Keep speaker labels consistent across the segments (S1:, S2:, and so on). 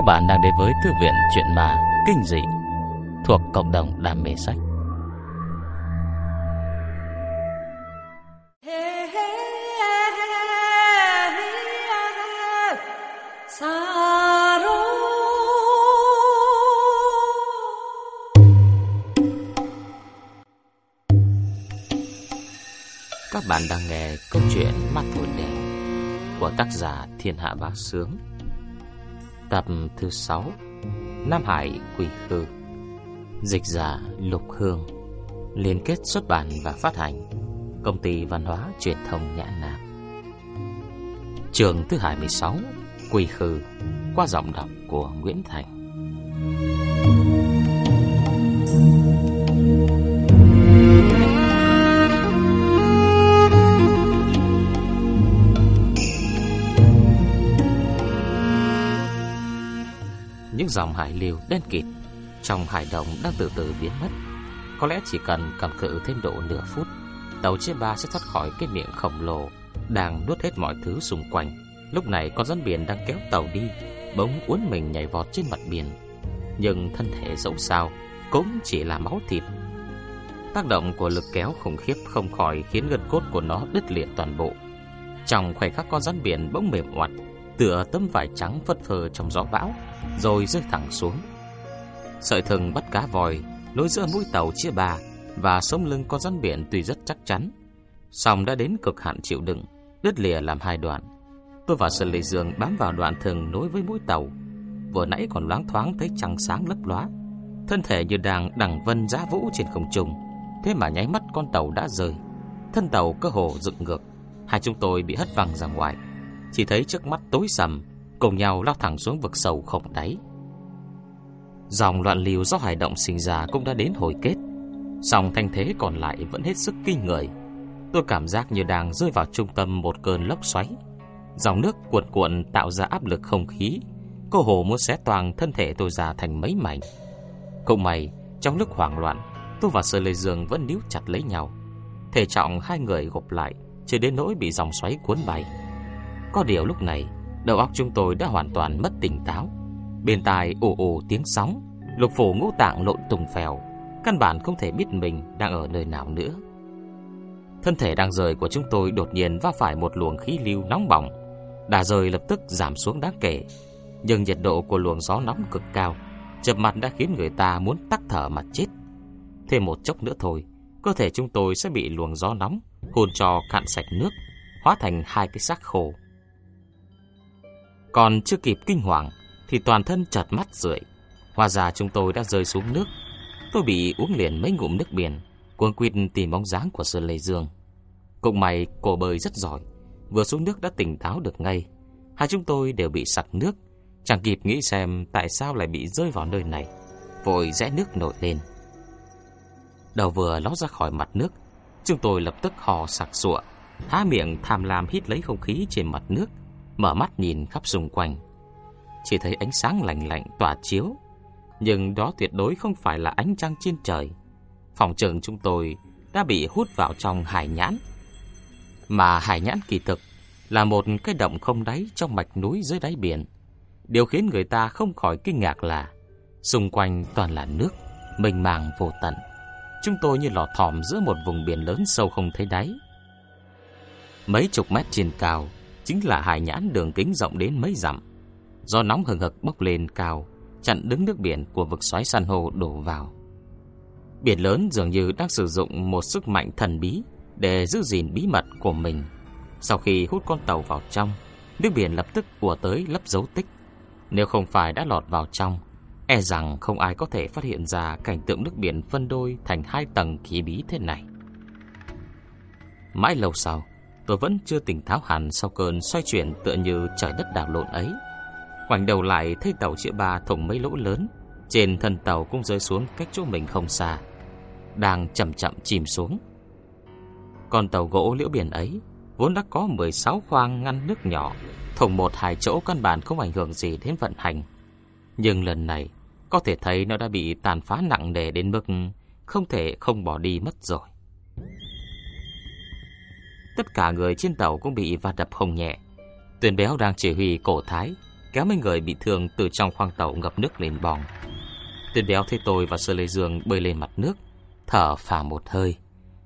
S1: Các bạn đang đến với Thư viện Chuyện Ma Kinh Dị thuộc cộng đồng đam mê sách. Các bạn đang nghe câu chuyện Mắt Thổi Đèn của tác giả Thiên Hạ Bá Sướng Tập thứ 6 Nam Hải Quỷ Khư. Dịch giả Lục Hương Liên kết xuất bản và phát hành Công ty Văn hóa Truyền thông Nhã Nam. Trường thứ 26 Quỷ Khư, Qua giọng đọc của Nguyễn Thành. Dòng hải lưu đen kịt trong hải động đang từ từ biến mất. Có lẽ chỉ cần cầm cự thêm độ nửa phút, tàu chiếc ba sẽ thoát khỏi cái miệng khổng lồ đang nuốt hết mọi thứ xung quanh. Lúc này con rắn biển đang kéo tàu đi, bỗng uốn mình nhảy vọt trên mặt biển. Nhưng thân thể dẫu sao cũng chỉ là máu thịt. Tác động của lực kéo khủng khiếp không khỏi khiến gân cốt của nó đứt lìa toàn bộ. Trong khoảnh khắc con rắn biển bỗng mềm oặt, tựa tấm vải trắng phất phơ trong gió bão, rồi rơi thẳng xuống. Sợi thừng bắt cá vòi nối giữa mũi tàu chia ba và sống lưng con rắn biển tuy rất chắc chắn, song đã đến cực hạn chịu đựng, đứt lìa làm hai đoạn. Tôi và Sơn Lê Dương bám vào đoạn thừng nối với mũi tàu, vừa nãy còn loáng thoáng thấy trăng sáng lấp lóa, thân thể như đang đằng vân giá vũ trên không trung, thế mà nháy mắt con tàu đã rời, thân tàu cơ hồ dựng ngược, hai chúng tôi bị hất văng ra ngoài, chỉ thấy trước mắt tối sầm, cùng nhau lao thẳng xuống vực sâu không đáy. Dòng loạn lưu do hải động sinh ra cũng đã đến hồi kết, Song thanh thế còn lại vẫn hết sức kinh người. Tôi cảm giác như đang rơi vào trung tâm một cơn lốc xoáy. Dòng nước cuộn cuộn tạo ra áp lực không khí Cô hồ muốn xé toàn thân thể tôi ra thành mấy mảnh. Cũng may, Trong lúc hoảng loạn, Tôi và Sơ Lê Dương vẫn níu chặt lấy nhau. Thể trọng hai người gộp lại, Chưa đến nỗi bị dòng xoáy cuốn bay. Có điều lúc này Đầu óc chúng tôi đã hoàn toàn mất tỉnh táo. Bên tai ồ ồ tiếng sóng, Lục phủ ngũ tạng lộn tùng phèo, Căn bản không thể biết mình đang ở nơi nào nữa. Thân thể đang rời của chúng tôi đột nhiên va phải một luồng khí lưu nóng bỏng. Đà rời lập tức giảm xuống đáng kể, Nhưng nhiệt độ của luồng gió nóng cực cao, Chập mặt đã khiến người ta muốn tắc thở mà chết. Thêm một chốc nữa thôi, Cơ thể chúng tôi sẽ bị luồng gió nóng Hồn trò cạn sạch nước, Hóa thành hai cái xác khô. Còn chưa kịp kinh hoàng, Thì toàn thân chợt mắt rượi. Hóa ra chúng tôi đã rơi xuống nước. Tôi bị uống liền mấy ngụm nước biển Cuốn quýt tìm bóng dáng của Sơn Lê Dương. Cũng may cổ bơi rất giỏi, Vừa xuống nước đã tỉnh táo được ngay. Hai chúng tôi đều bị sặc nước, Chẳng kịp nghĩ xem tại sao lại bị rơi vào nơi này, Vội rẽ nước nổi lên. Đầu vừa ló ra khỏi mặt nước, Chúng tôi lập tức hò sặc sụa, Há miệng tham lam hít lấy không khí trên mặt nước. Mở mắt nhìn khắp xung quanh Chỉ thấy ánh sáng lạnh lạnh tỏa chiếu nhưng đó tuyệt đối không phải là ánh trăng trên trời. Phòng trường chúng tôi đã bị hút vào trong hải nhãn. Mà hải nhãn kỳ thực là một cái động không đáy trong mạch núi dưới đáy biển. Điều khiến người ta không khỏi kinh ngạc là xung quanh toàn là nước, mênh màng vô tận. Chúng tôi như lọt thỏm giữa một vùng biển lớn sâu không thấy đáy. Mấy chục mét trên cao chính là hải nhãn đường kính rộng đến mấy dặm. Do nóng hừng hực bốc lên cao, chặn đứng nước biển của vực xoáy san hô đổ vào. Biển lớn dường như đang sử dụng một sức mạnh thần bí để giữ gìn bí mật của mình. Sau khi hút con tàu vào trong, nước biển lập tức ùa tới lấp dấu tích. Nếu không phải đã lọt vào trong, e rằng không ai có thể phát hiện ra cảnh tượng nước biển phân đôi thành hai tầng khí bí thế này. Mãi lâu sau, tôi vẫn chưa tỉnh táo hẳn sau cơn xoay chuyển tựa như trời đất đảo lộn ấy. Ngoảnh đầu lại thấy tàu chữa ba thủng mấy lỗ lớn, Trên thân tàu cũng rơi xuống cách chỗ mình không xa, Đang chậm chậm chìm xuống. Con tàu gỗ liễu biển ấy Vốn đã có 16 khoang ngăn nước nhỏ, Thủng một hai chỗ căn bản không ảnh hưởng gì đến vận hành. Nhưng lần này, Có thể thấy nó đã bị tàn phá nặng nề đến mức Không thể không bỏ đi mất rồi. Tất cả người trên tàu cũng bị va đập không nhẹ Tuyền béo đang chỉ huy cổ thái kéo mấy người bị thương từ trong khoang tàu ngập nước lên bòng. Tuyền béo thấy tôi và Sơ Lê Dương bơi lên mặt nước, thở phà một hơi.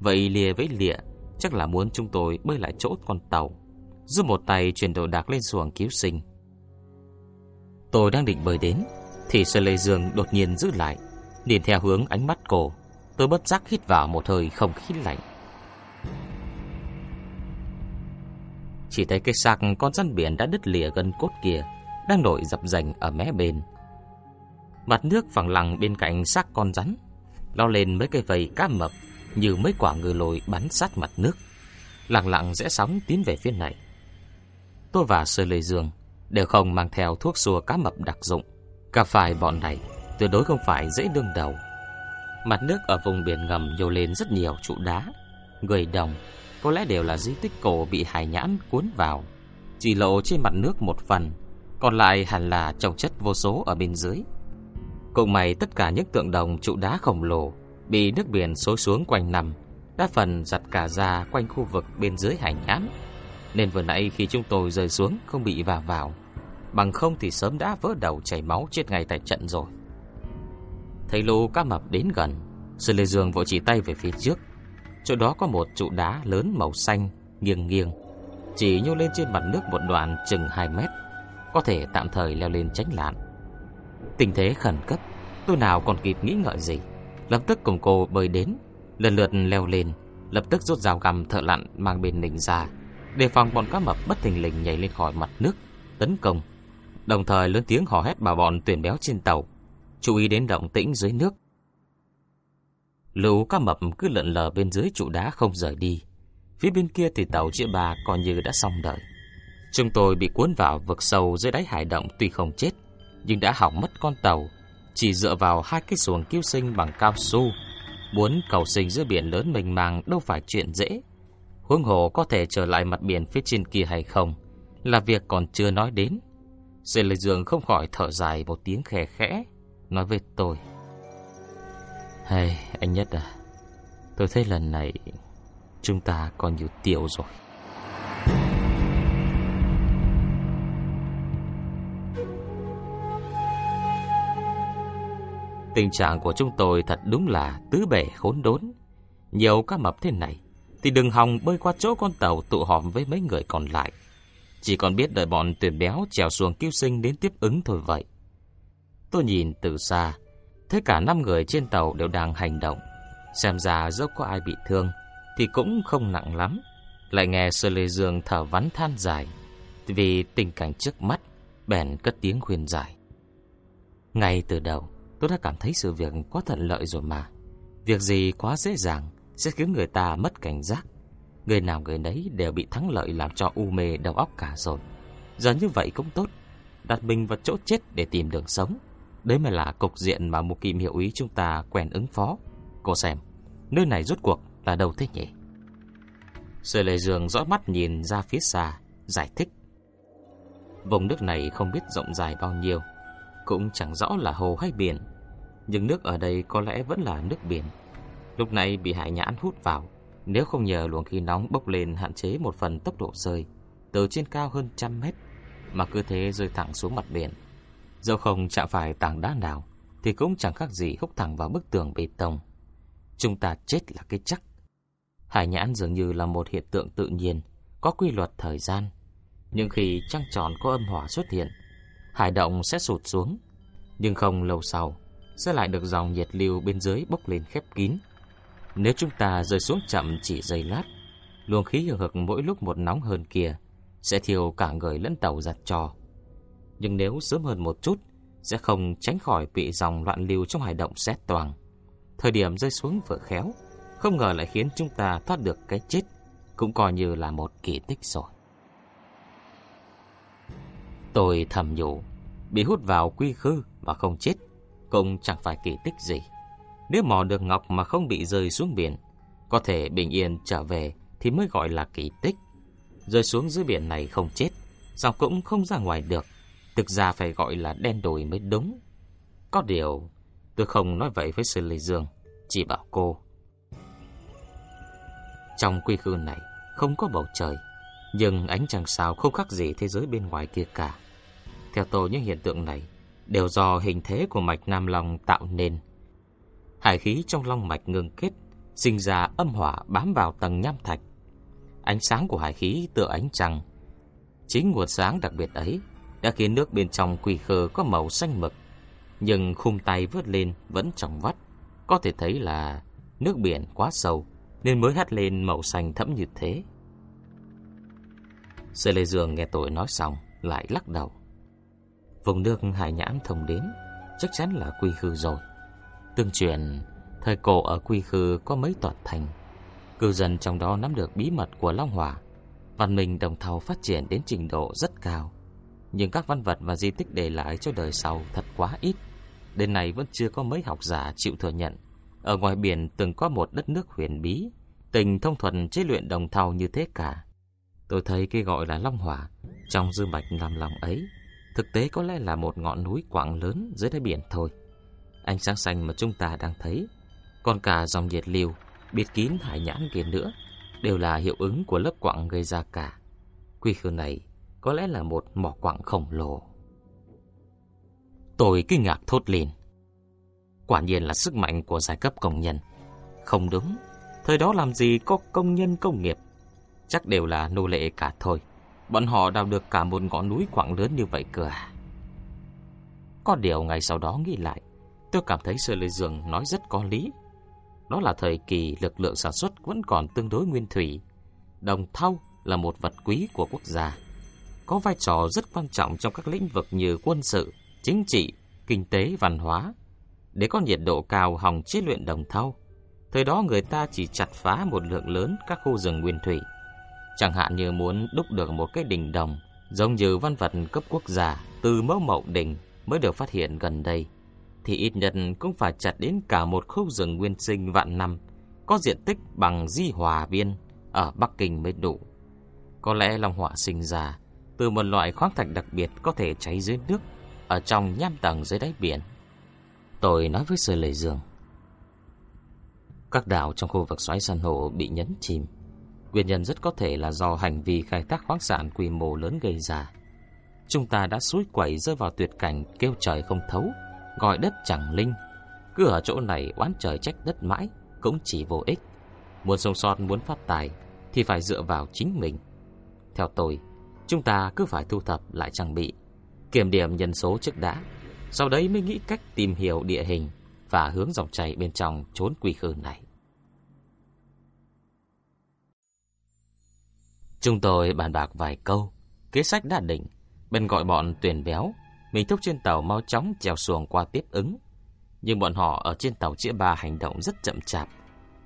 S1: Vậy lìa với lịa, chắc là muốn chúng tôi bơi lại chỗ con tàu, giúp một tay chuyển đồ đạc lên xuồng cứu sinh. Tôi đang định bơi đến, thì Sơ Lê Dương đột nhiên giữ lại, nhìn theo hướng ánh mắt cổ. Tôi bất giác hít vào một hơi không khí lạnh. Chỉ thấy cái xác con rắn biển đã đứt lìa gần cốt kia, Đang nổi dập dành ở mé bên. Mặt nước phẳng lặng bên cạnh xác con rắn, Lo lên mấy cây vầy cá mập Như mấy quả ngư lồi bắn sát mặt nước. Lặng lặng rẽ sóng tiến về phía này. Tôi và Sơ Lê Dương Đều không mang theo thuốc xua cá mập đặc dụng. Cả phải bọn này, Tuyệt đối không phải dễ đương đầu. Mặt nước ở vùng biển ngầm nhô lên rất nhiều trụ đá Người đồng có lẽ đều là di tích cổ bị hải nhãn cuốn vào, chỉ lộ trên mặt nước một phần, còn lại hẳn là trồng chất vô số ở bên dưới. Cùng mày tất cả những tượng đồng trụ đá khổng lồ bị nước biển xối xuống quanh nằm, đa phần giặt cả ra quanh khu vực bên dưới hải nhãn, nên vừa nãy khi chúng tôi rơi xuống không bị va vào, vào, bằng không thì sớm đã vỡ đầu chảy máu chết ngay tại trận rồi. Thấy lô cá mập đến gần, Sư Lê Dương vội chỉ tay về phía trước, Chỗ đó có một trụ đá lớn màu xanh nghiêng nghiêng, chỉ nhô lên trên mặt nước một đoạn chừng 2 mét, có thể tạm thời leo lên tránh lạn. Tình thế khẩn cấp, tôi nào còn kịp nghĩ ngợi gì, lập tức cùng cô bơi đến, lần lượt leo lên, lập tức rút dao găm thợ lặn mang bên mình ra, đề phòng bọn cá mập bất thình lình nhảy lên khỏi mặt nước, tấn công. Đồng thời lớn tiếng hò hét bảo bọn tuyển béo trên tàu, chú ý đến động tĩnh dưới nước, Lũ cá mập cứ lợn lờ bên dưới trụ đá không rời đi. Phía bên kia thì tàu chĩa bà coi như đã xong đời. Chúng tôi bị cuốn vào vực sâu dưới đáy hải động tuy không chết, nhưng đã hỏng mất con tàu. Chỉ dựa vào hai cái xuồng cứu sinh bằng cao su, muốn cầu sinh giữa biển lớn mênh mang đâu phải chuyện dễ. Huống hồ có thể trở lại mặt biển phía trên kia hay không, là việc còn chưa nói đến. Dê lê dương không khỏi thở dài một tiếng khẽ khẽ, nói với tôi. Hay, anh Nhất à Tôi thấy lần này Chúng ta còn nhiều tiểu rồi. Tình trạng của chúng tôi thật đúng là tứ bể khốn đốn. Nhiều cá mập thế này Thì đừng hòng bơi qua chỗ con tàu tụ họp với mấy người còn lại. Chỉ còn biết đợi bọn tuyển béo trèo xuồng cứu sinh đến tiếp ứng thôi vậy. Tôi nhìn từ xa Thế cả năm người trên tàu đều đang hành động. Xem ra dốc có ai bị thương, Thì cũng không nặng lắm. Lại nghe Sơ Lê Dương thở vắn than dài, Vì tình cảnh trước mắt, Bèn cất tiếng khuyên giải. Ngay từ đầu, Tôi đã cảm thấy sự việc quá thuận lợi rồi mà. Việc gì quá dễ dàng Sẽ khiến người ta mất cảnh giác. Người nào người nấy đều bị thắng lợi Làm cho u mê đầu óc cả rồi. Giờ như vậy cũng tốt, Đặt mình vào chỗ chết để tìm đường sống. Đấy mới là cục diện mà một kim hiệu ý chúng ta quen ứng phó. Cô xem, nơi này rốt cuộc là đâu thế nhỉ? Sở Lê Dương dõi mắt nhìn ra phía xa, giải thích. Vùng nước này không biết rộng dài bao nhiêu, cũng chẳng rõ là hồ hay biển. Nhưng nước ở đây có lẽ vẫn là nước biển. Lúc này bị hải nhãn hút vào, nếu không nhờ luồng khí nóng bốc lên hạn chế một phần tốc độ rơi, từ trên cao hơn trăm mét, mà cứ thế rơi thẳng xuống mặt biển. Dẫu không chạm phải tảng đá nào, Thì cũng chẳng khác gì húc thẳng vào bức tường bê tông. Chúng ta chết là cái chắc. Hải nhãn dường như là một hiện tượng tự nhiên, Có quy luật thời gian. Nhưng khi trăng tròn có âm hỏa xuất hiện, Hải động sẽ sụt xuống. Nhưng không lâu sau, Sẽ lại được dòng nhiệt lưu bên dưới bốc lên khép kín. Nếu chúng ta rơi xuống chậm chỉ giây lát, Luồng khí hừng hực mỗi lúc một nóng hơn kia, Sẽ thiêu cả người lẫn tàu giặt trò nhưng nếu sớm hơn một chút, sẽ không tránh khỏi bị dòng loạn lưu trong hải động xét toàn. Thời điểm rơi xuống vừa khéo, không ngờ lại khiến chúng ta thoát được cái chết, cũng coi như là một kỳ tích rồi. Tôi thầm nhủ, bị hút vào quy khư mà không chết, cũng chẳng phải kỳ tích gì. Nếu mò được ngọc mà không bị rơi xuống biển, có thể bình yên trở về thì mới gọi là kỳ tích. Rơi xuống dưới biển này không chết, sao cũng không ra ngoài được, Thực ra phải gọi là đen đồi mới đúng. Có điều, tôi không nói vậy với Sư Lê Dương, chỉ bảo cô. Trong quy khư này, không có bầu trời, nhưng ánh trăng sao không khác gì thế giới bên ngoài kia cả. Theo tôi những hiện tượng này đều do hình thế của mạch Nam Long tạo nên. Hải khí trong long mạch ngưng kết, sinh ra âm hỏa bám vào tầng nham thạch. Ánh sáng của hải khí tựa ánh trăng. Chính nguồn sáng đặc biệt ấy đã khiến nước bên trong quỳ khờ có màu xanh mực, nhưng khung tay vớt lên vẫn trong vắt. Có thể thấy là nước biển quá sâu nên mới hắt lên màu xanh thẫm như thế. Sơ Lê Dương nghe tôi nói xong lại lắc đầu. Vùng nước hải nhãn thông đến chắc chắn là quy khư rồi. Tương truyền, thời cổ ở quy khư có mấy tòa thành. Cư dân trong đó nắm được bí mật của Long Hòa. Văn minh đồng thau phát triển đến trình độ rất cao. Nhưng các văn vật và di tích để lại cho đời sau thật quá ít. Đến nay vẫn chưa có mấy học giả chịu thừa nhận. Ở ngoài biển từng có một đất nước huyền bí, tình thông thuần chế luyện đồng thau như thế cả. Tôi thấy cái gọi là Long Hòa trong dư mạch làm lòng ấy Thực tế có lẽ là một ngọn núi quảng lớn dưới đáy biển thôi. Ánh sáng xanh mà chúng ta đang thấy, còn cả dòng nhiệt lưu, biệt kín hải nhãn kia nữa, đều là hiệu ứng của lớp quặng gây ra cả. Quy khư này có lẽ là một mỏ quặng khổng lồ. Tôi kinh ngạc thốt lên. Quả nhiên là sức mạnh của giai cấp công nhân. Không đúng, thời đó làm gì có công nhân công nghiệp, chắc đều là nô lệ cả thôi. Bọn họ đào được cả một ngọn núi quặng lớn như vậy cơ à Có điều ngày sau đó nghĩ lại Tôi cảm thấy Sơ Lê Dương nói rất có lý Đó là thời kỳ lực lượng sản xuất vẫn còn tương đối nguyên thủy Đồng thau là một vật quý của quốc gia có vai trò rất quan trọng trong các lĩnh vực như quân sự, chính trị, kinh tế, văn hóa. Để có nhiệt độ cao hòng chế luyện đồng thau Thời đó người ta chỉ chặt phá một lượng lớn các khu rừng nguyên thủy. Chẳng hạn như muốn đúc được một cái đỉnh đồng Giống như văn vật cấp quốc gia Từ mẫu mậu đỉnh mới được phát hiện gần đây Thì ít nhất cũng phải chặt đến cả một khu rừng nguyên sinh vạn năm Có diện tích bằng di hòa viên Ở Bắc Kinh mới đủ. Có lẽ Long Họa sinh ra từ một loại khoáng thạch đặc biệt Có thể cháy dưới nước Ở trong nham tầng dưới đáy biển Tôi nói với Sơ Lệ Dương Các đảo trong khu vực xoáy san hô bị nhấn chìm Nguyên nhân rất có thể là do hành vi khai thác khoáng sản quy mô lớn gây ra. Chúng ta đã suối quẩy rơi vào tuyệt cảnh kêu trời không thấu, gọi đất chẳng linh. Cứ ở chỗ này oán trời trách đất mãi, cũng chỉ vô ích. Muốn sống sót, muốn phát tài, thì phải dựa vào chính mình. Theo tôi, chúng ta cứ phải thu thập lại trang bị, kiểm điểm nhân số trước đã, sau đấy mới nghĩ cách tìm hiểu địa hình và hướng dòng chảy bên trong trốn quỷ khư này. Chúng tôi bàn bạc vài câu, kế sách đã định, bên gọi bọn tuyển béo, mình thúc trên tàu mau chóng trèo xuồng qua tiếp ứng. Nhưng bọn họ ở trên tàu chĩa ba hành động rất chậm chạp.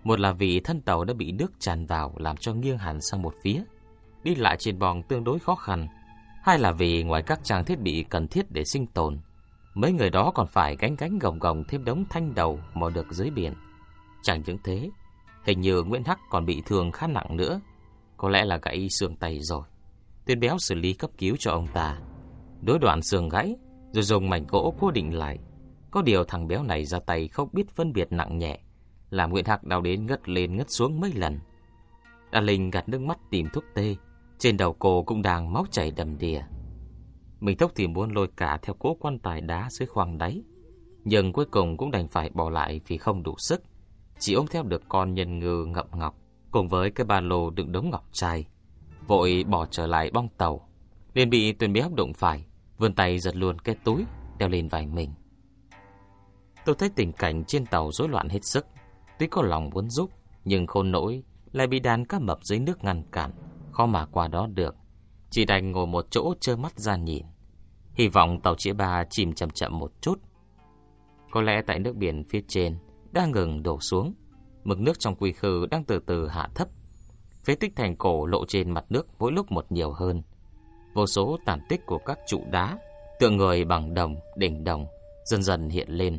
S1: Một là vì thân tàu đã bị nước tràn vào làm cho nghiêng hẳn sang một phía, đi lại trên bòn tương đối khó khăn. hay là vì ngoài các trang thiết bị cần thiết để sinh tồn, mấy người đó còn phải gánh gánh gồng gồng thêm đống thanh đầu mò được dưới biển. Chẳng những thế, hình như Nguyễn Hắc còn bị thương khá nặng nữa. Có lẽ là gãy xương tay rồi Tuyên béo xử lý cấp cứu cho ông ta Đối đoạn xương gãy Rồi dùng mảnh gỗ cố định lại Có điều thằng béo này ra tay không biết phân biệt nặng nhẹ Làm Nguyễn Hạc đau đến ngất lên ngất xuống mấy lần Đà Linh gạt nước mắt tìm thuốc tê trên đầu cô cũng đang máu chảy đầm đìa. Mình thốc thì muốn lôi cả theo cố quan tài đá dưới khoang đáy Nhưng cuối cùng cũng đành phải bỏ lại vì không đủ sức. Chỉ ôm theo được con nhân ngư ngậm ngọc cùng với cái ba lô đựng đống ngọc trai, vội bỏ trở lại bong tàu, liền bị Tuyền Béo đụng phải, vươn tay giật luôn cái túi đeo lên vai mình. Tôi thấy tình cảnh trên tàu rối loạn hết sức, tuy có lòng muốn giúp, nhưng khôn nỗi lại bị đàn cá mập dưới nước ngăn cản, khó mà qua đó được, chỉ đành ngồi một chỗ trơ mắt ra nhìn. Hy vọng tàu chĩa ba chìm chậm chậm một chút. Có lẽ tại nước biển phía trên đang ngừng đổ xuống, mực nước trong quy khư đang từ từ hạ thấp. Phế tích thành cổ lộ trên mặt nước mỗi lúc một nhiều hơn. Vô số tàn tích của các trụ đá, tượng người bằng đồng, đỉnh đồng, dần dần hiện lên.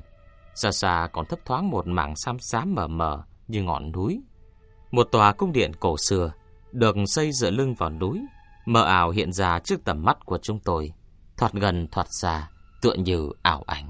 S1: Xa xa còn thấp thoáng một mảng xám xám mờ mờ như ngọn núi. Một tòa cung điện cổ xưa, được xây dựa lưng vào núi, mờ ảo hiện ra trước tầm mắt của chúng tôi, thoạt gần thoạt xa, tựa như ảo ảnh.